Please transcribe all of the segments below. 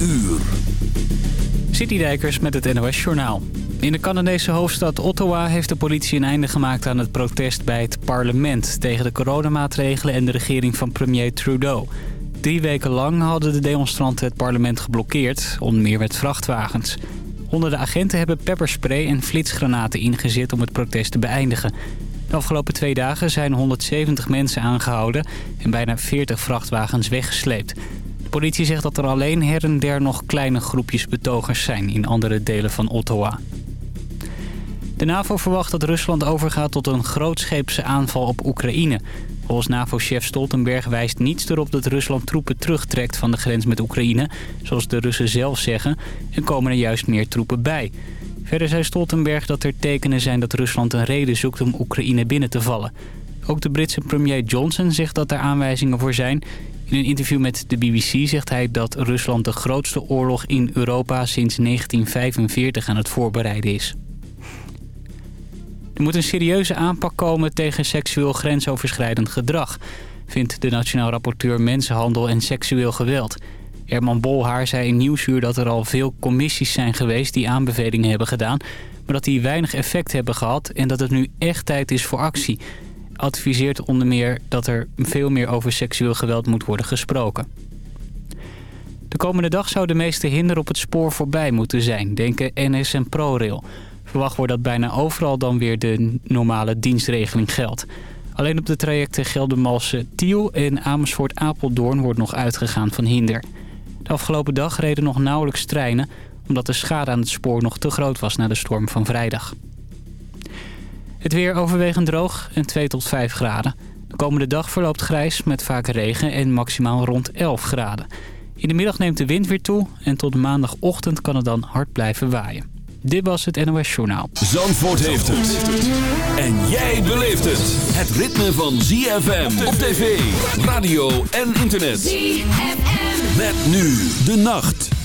uur. Citydijkers met het NOS Journaal. In de Canadese hoofdstad Ottawa heeft de politie een einde gemaakt aan het protest bij het parlement... tegen de coronamaatregelen en de regering van premier Trudeau. Drie weken lang hadden de demonstranten het parlement geblokkeerd, onder meer met vrachtwagens. Honderden agenten hebben pepperspray en flitsgranaten ingezet om het protest te beëindigen. De afgelopen twee dagen zijn 170 mensen aangehouden en bijna 40 vrachtwagens weggesleept. De politie zegt dat er alleen her en der nog kleine groepjes betogers zijn in andere delen van Ottawa. De NAVO verwacht dat Rusland overgaat tot een grootscheepse aanval op Oekraïne. Volgens NAVO-chef Stoltenberg wijst niets erop dat Rusland troepen terugtrekt van de grens met Oekraïne, zoals de Russen zelf zeggen, en komen er juist meer troepen bij. Verder zei Stoltenberg dat er tekenen zijn dat Rusland een reden zoekt om Oekraïne binnen te vallen. Ook de Britse premier Johnson zegt dat er aanwijzingen voor zijn. In een interview met de BBC zegt hij dat Rusland de grootste oorlog in Europa sinds 1945 aan het voorbereiden is. Er moet een serieuze aanpak komen tegen seksueel grensoverschrijdend gedrag... vindt de Nationaal Rapporteur Mensenhandel en Seksueel Geweld. Herman Bolhaar zei in Nieuwsuur dat er al veel commissies zijn geweest... die aanbevelingen hebben gedaan, maar dat die weinig effect hebben gehad... en dat het nu echt tijd is voor actie. Adviseert onder meer dat er veel meer over seksueel geweld moet worden gesproken. De komende dag zou de meeste hinder op het spoor voorbij moeten zijn, denken NS en ProRail... Verwacht wordt dat bijna overal dan weer de normale dienstregeling geldt. Alleen op de trajecten Geldermalsen-Tiel en Amersfoort-Apeldoorn wordt nog uitgegaan van hinder. De afgelopen dag reden nog nauwelijks treinen... omdat de schade aan het spoor nog te groot was na de storm van vrijdag. Het weer overwegend droog en 2 tot 5 graden. De komende dag verloopt grijs met vaak regen en maximaal rond 11 graden. In de middag neemt de wind weer toe en tot maandagochtend kan het dan hard blijven waaien. Dit was het NOS Journaal. Zandvoort heeft het. En jij beleeft het. Het ritme van ZFM op tv, radio en internet. ZFM. Met nu de nacht.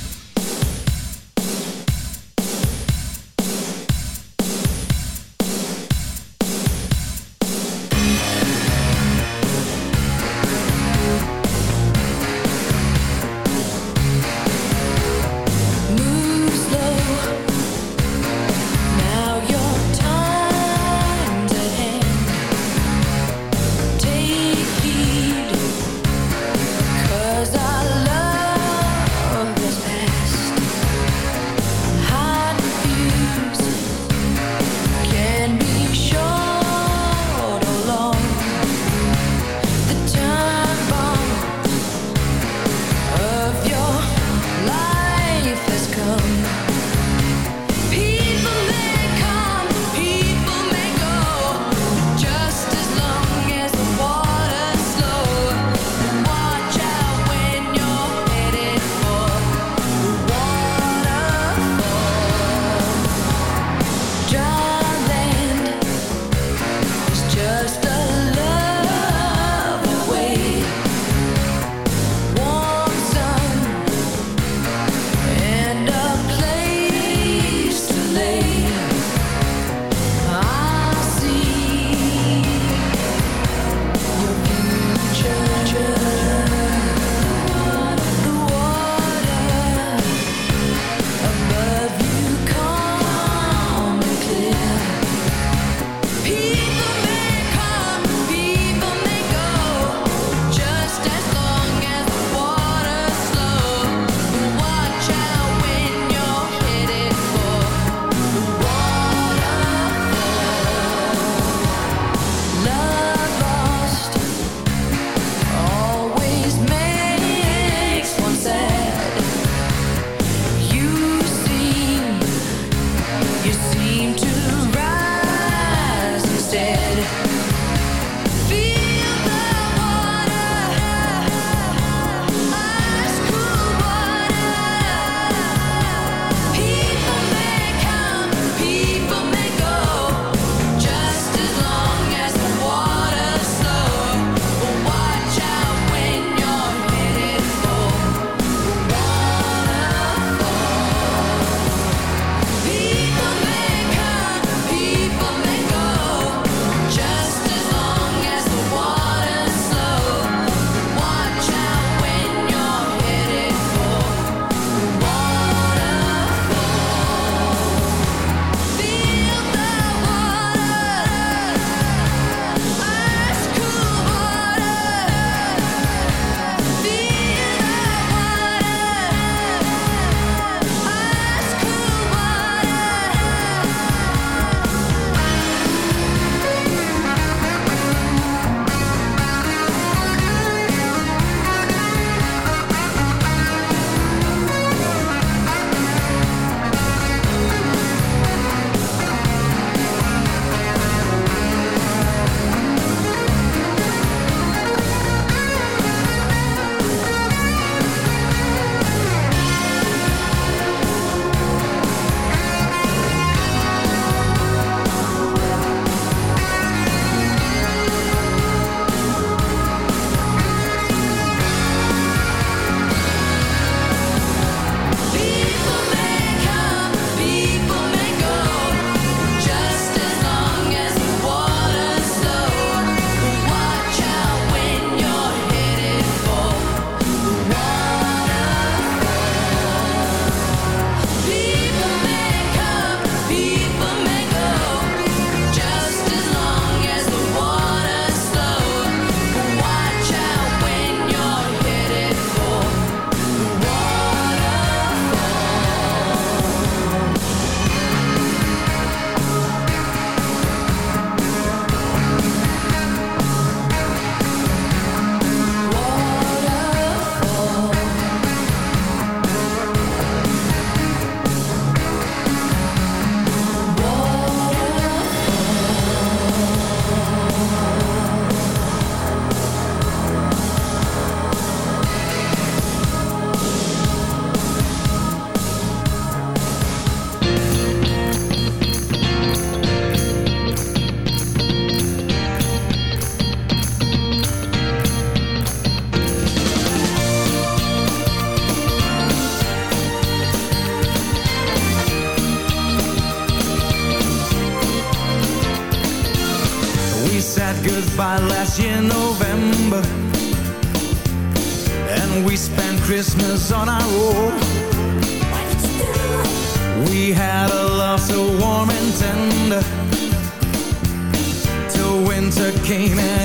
came in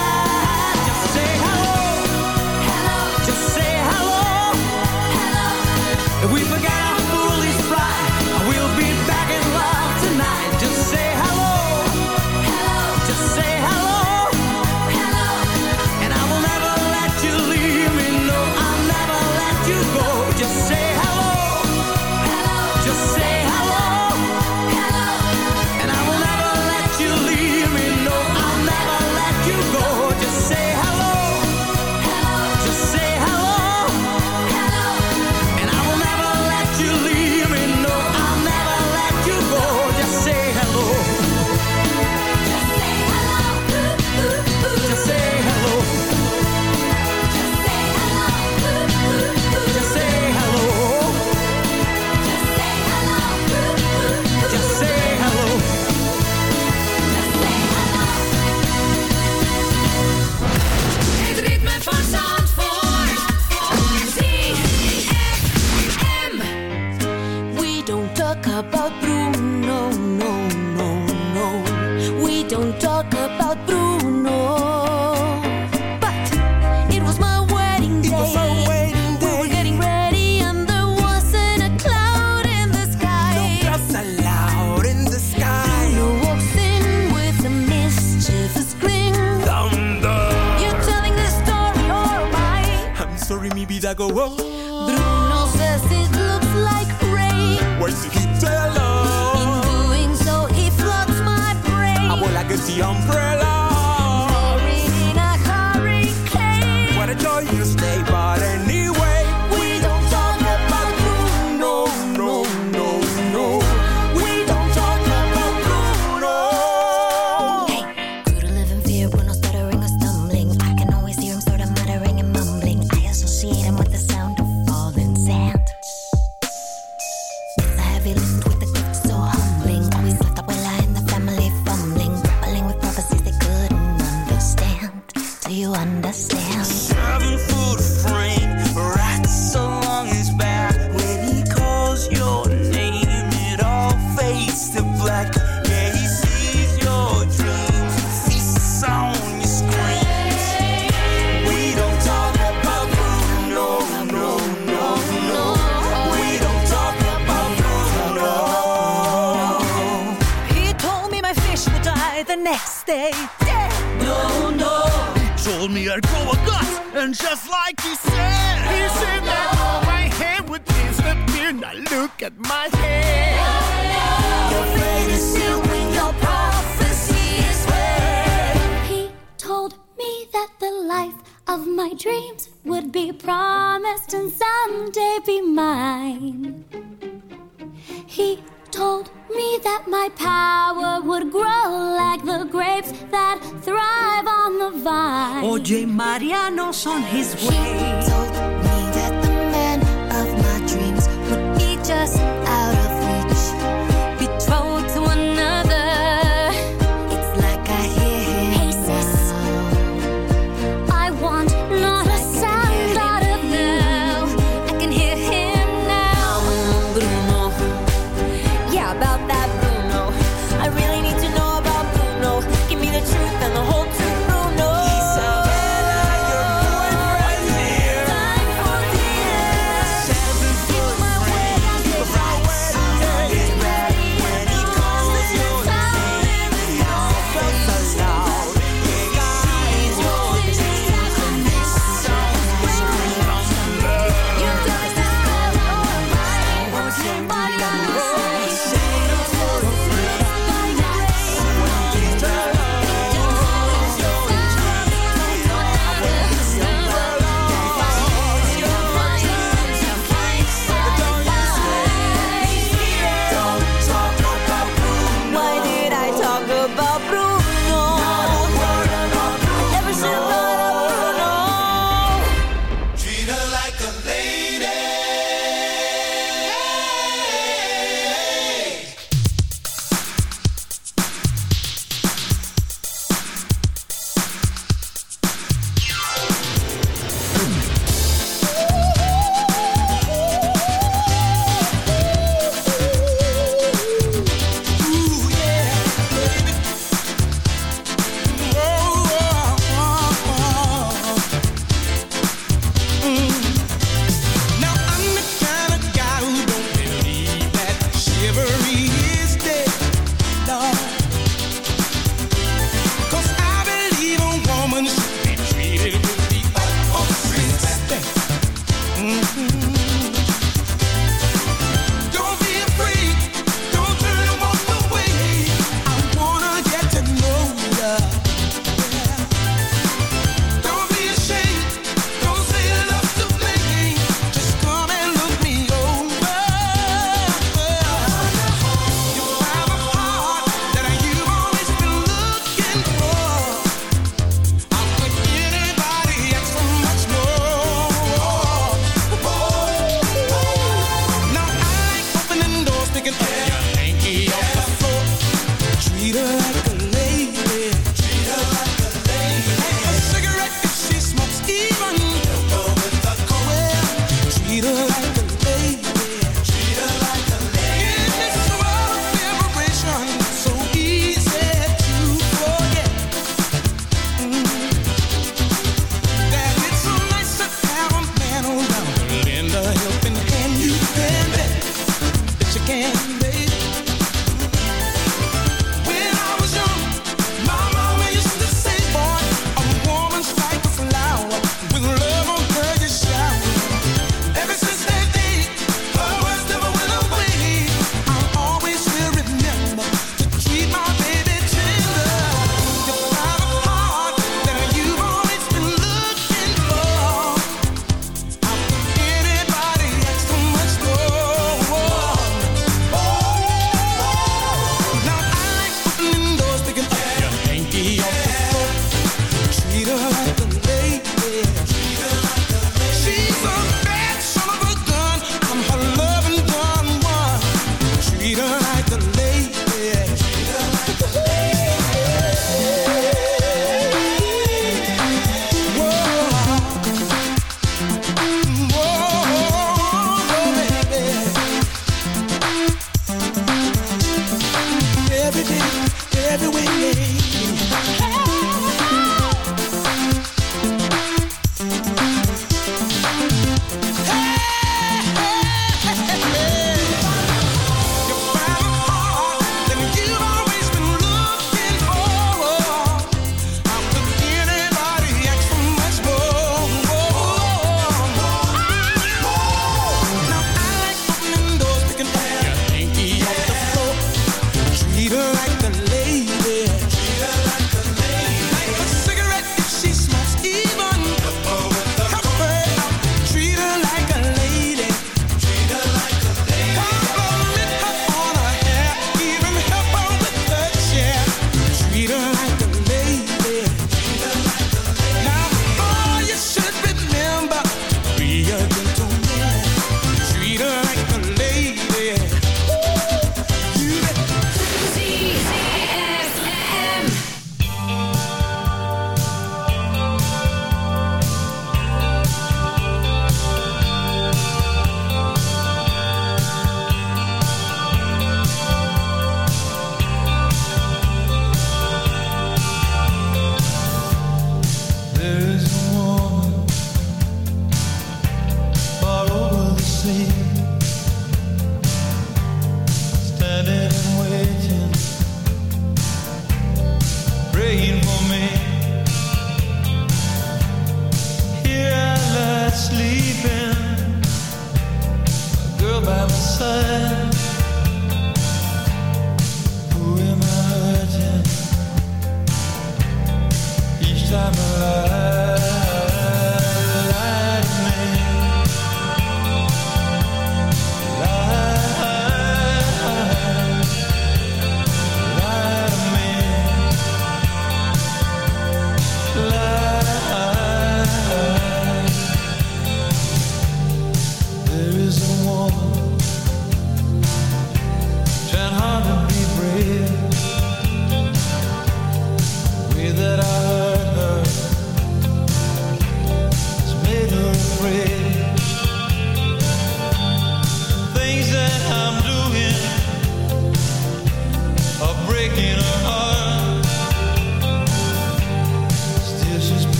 go, whoa. that thrive on the vine. OJ Mariano's on his way. He told me that the man of my dreams would be just.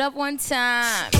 up one time.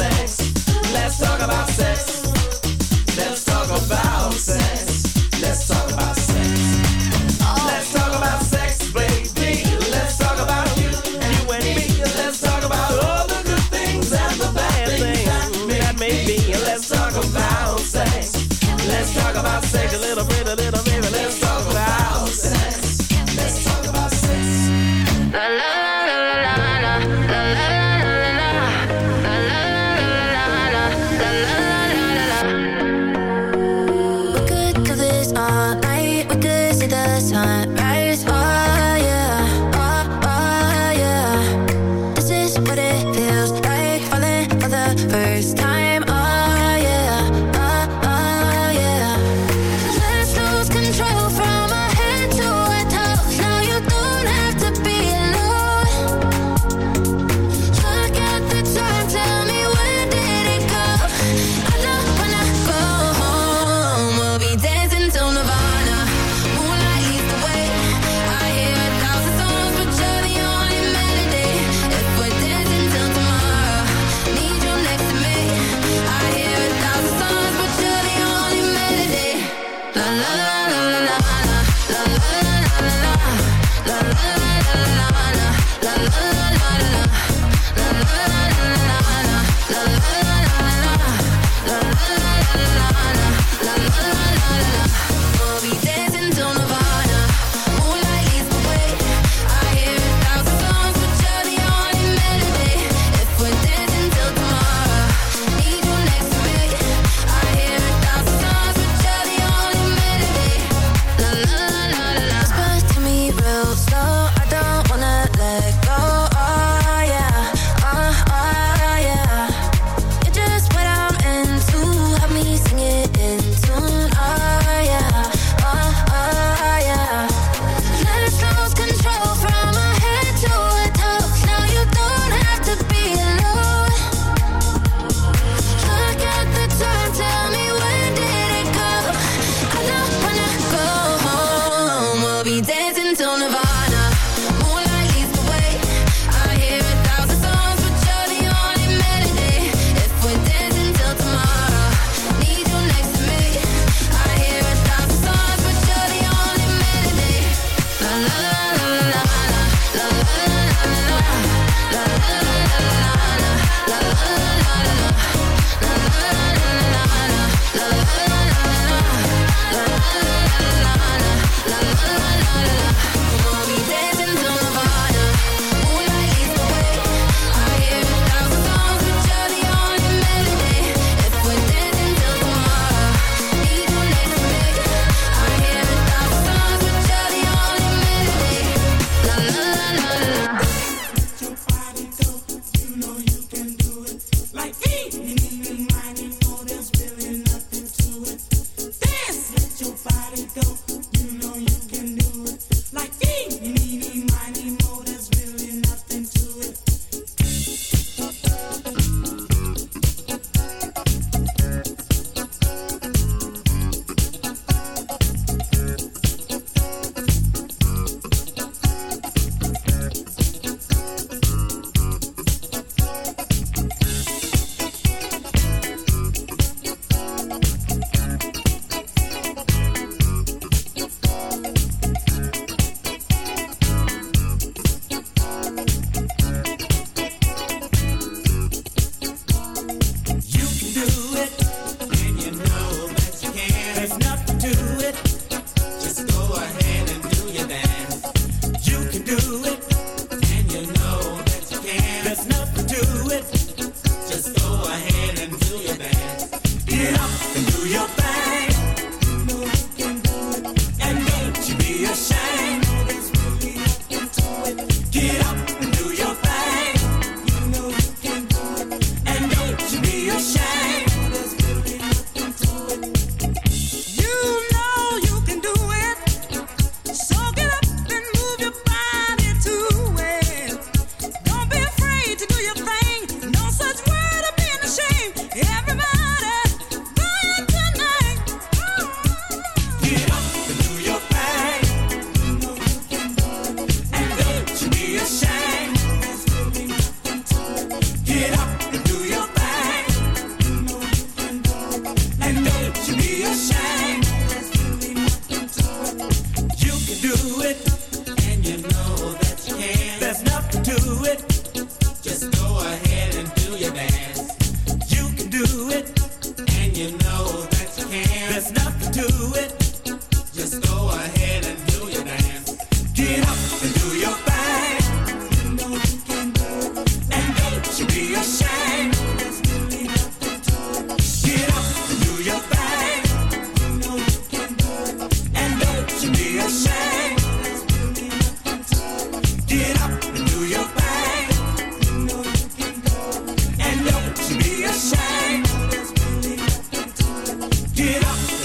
Ain't nothing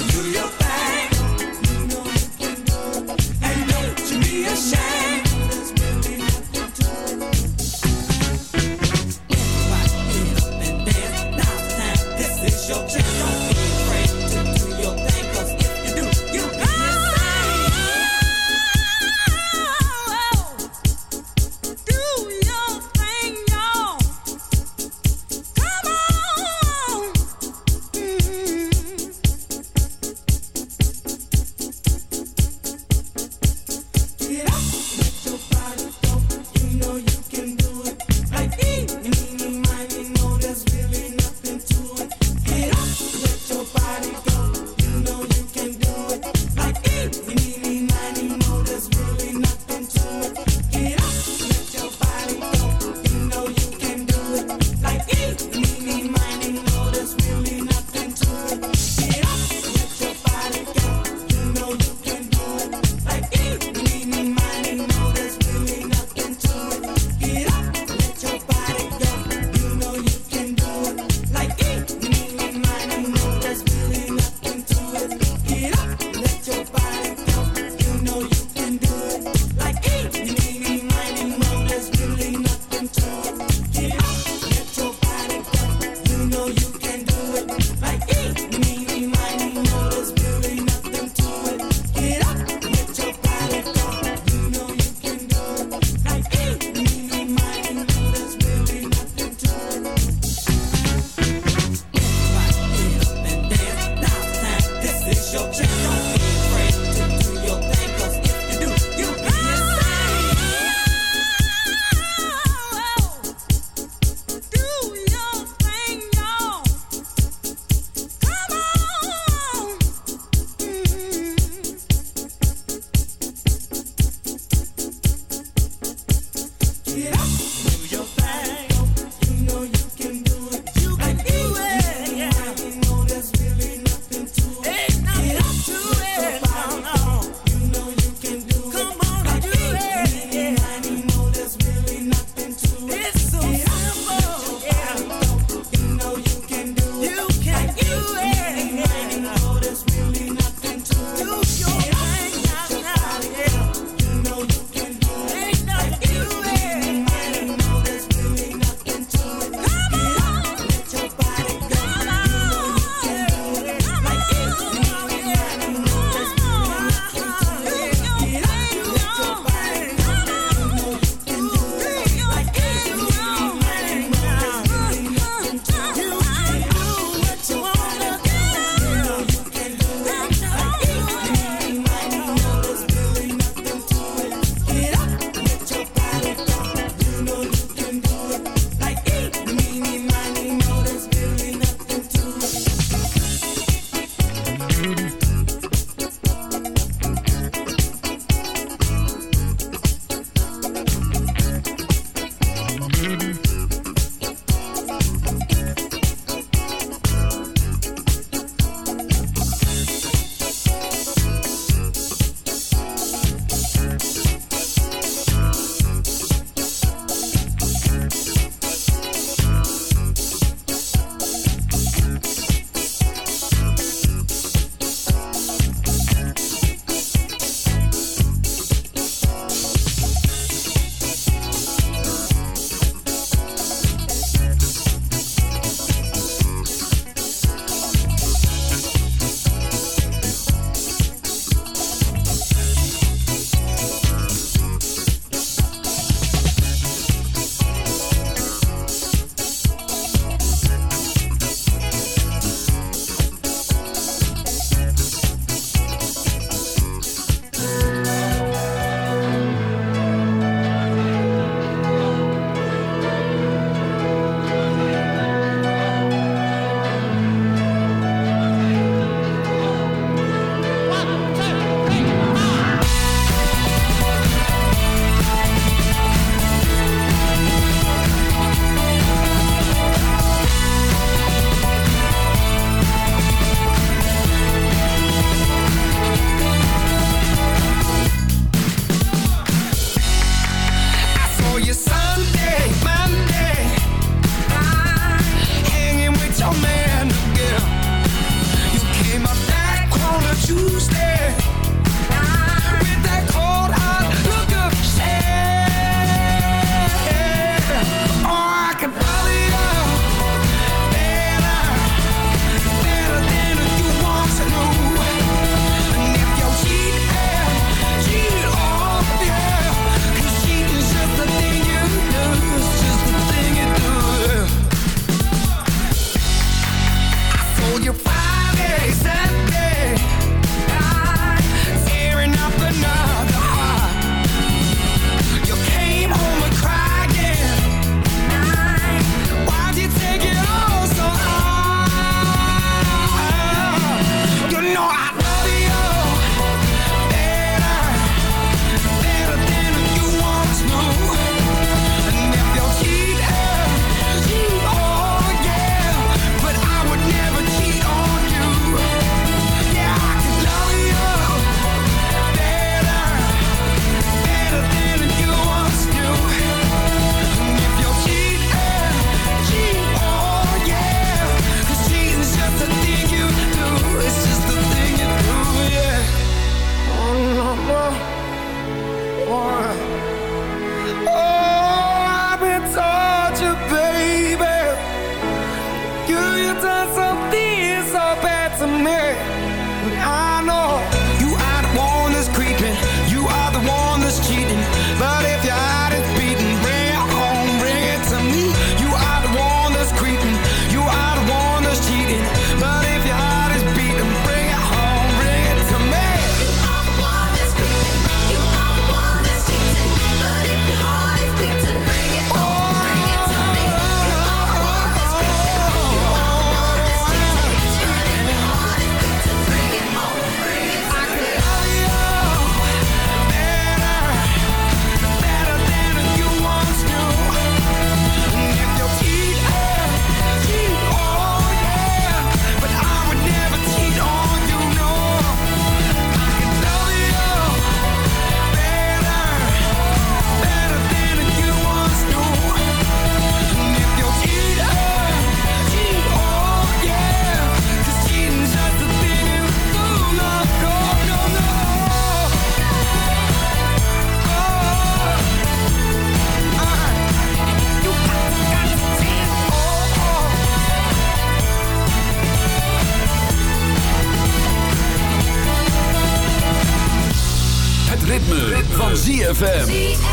ZFM.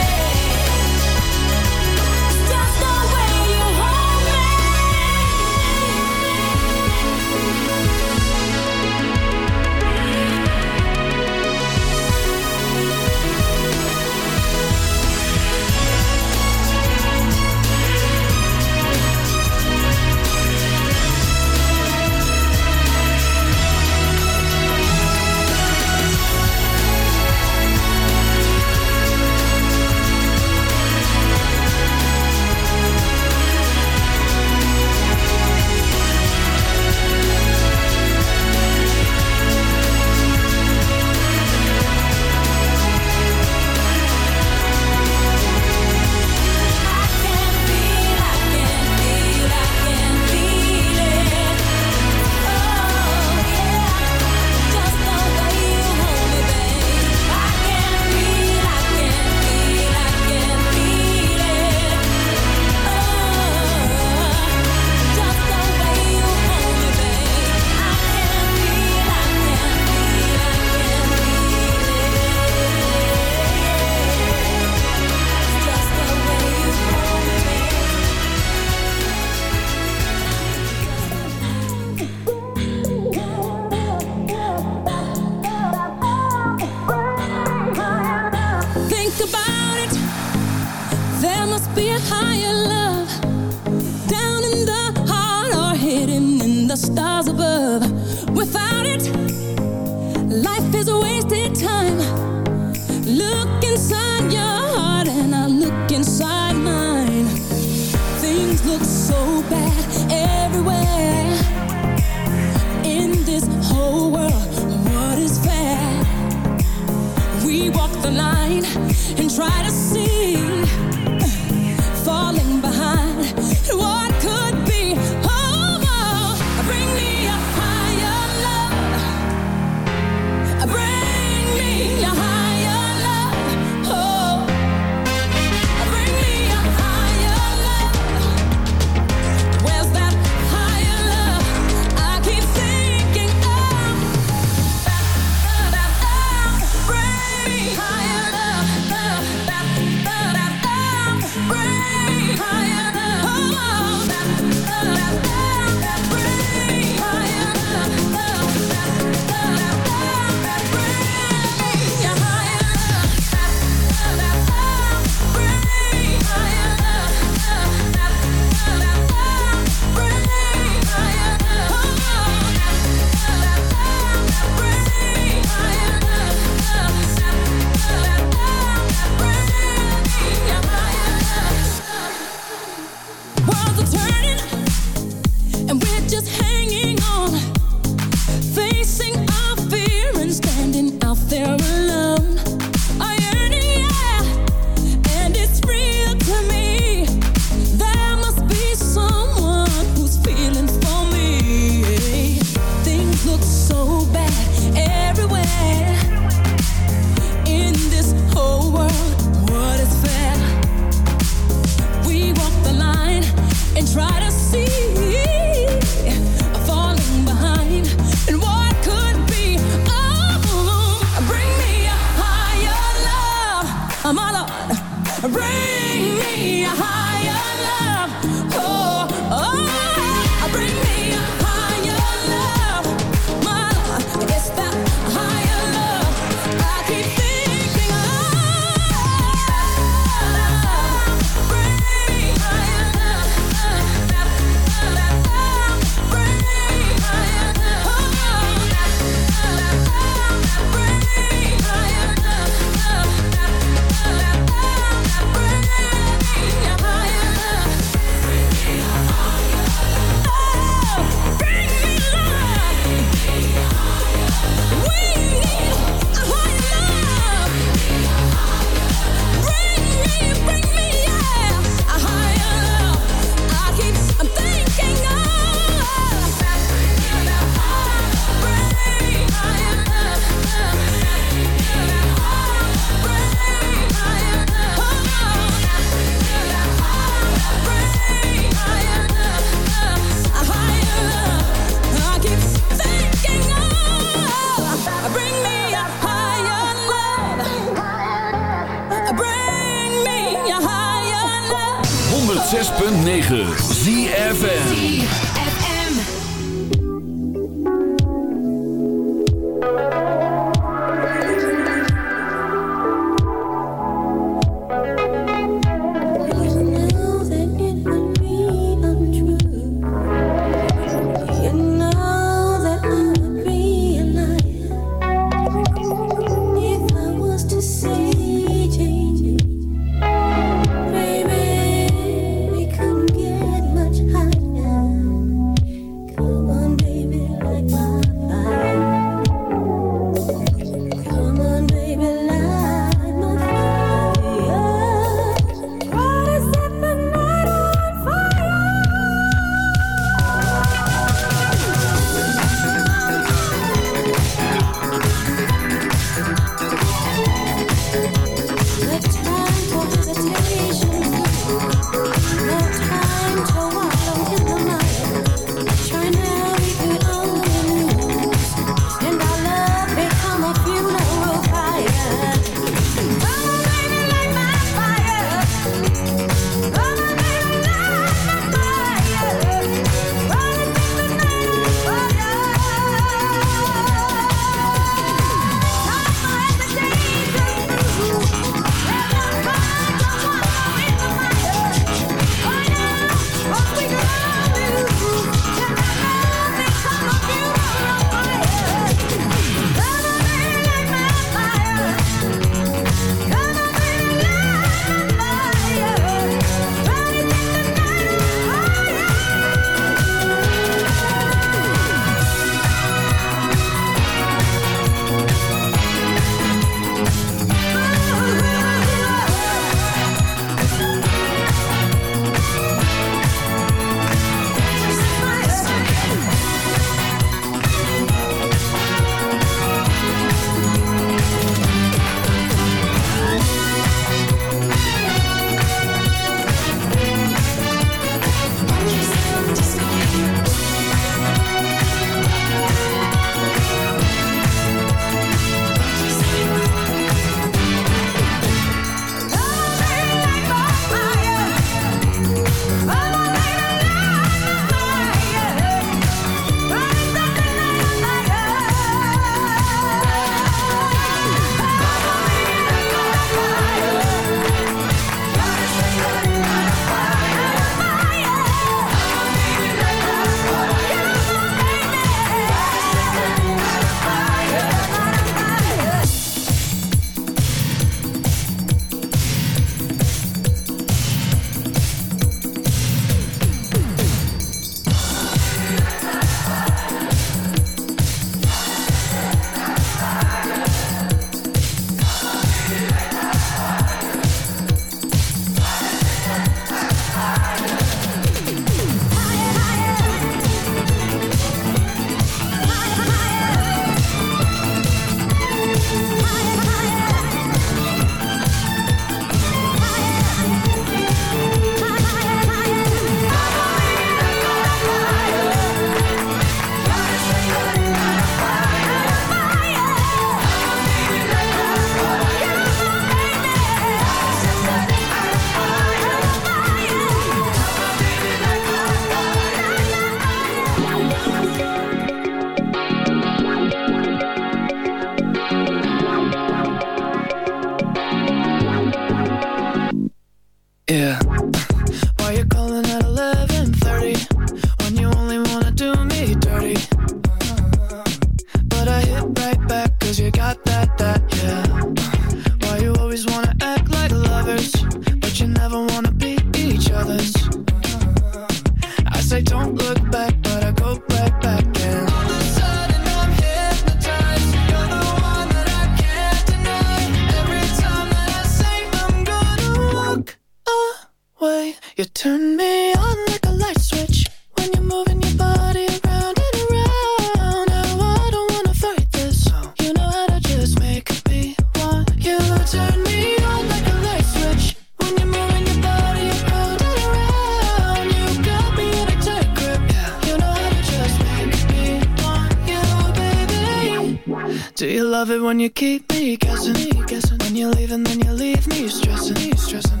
when you keep me guessing, guessing. When you leave and then you leave me stressing, stressing.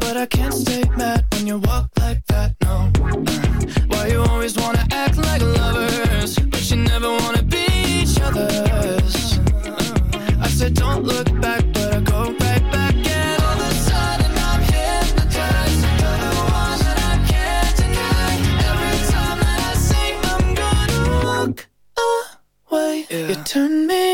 But I can't stay mad when you walk like that, no. Why you always wanna act like lovers, but you never wanna be each other's? I said don't look back, but I go right back. And all of a sudden I'm hypnotized. You're the one that I can't deny. Every time that I say I'm gonna walk away, you turn me.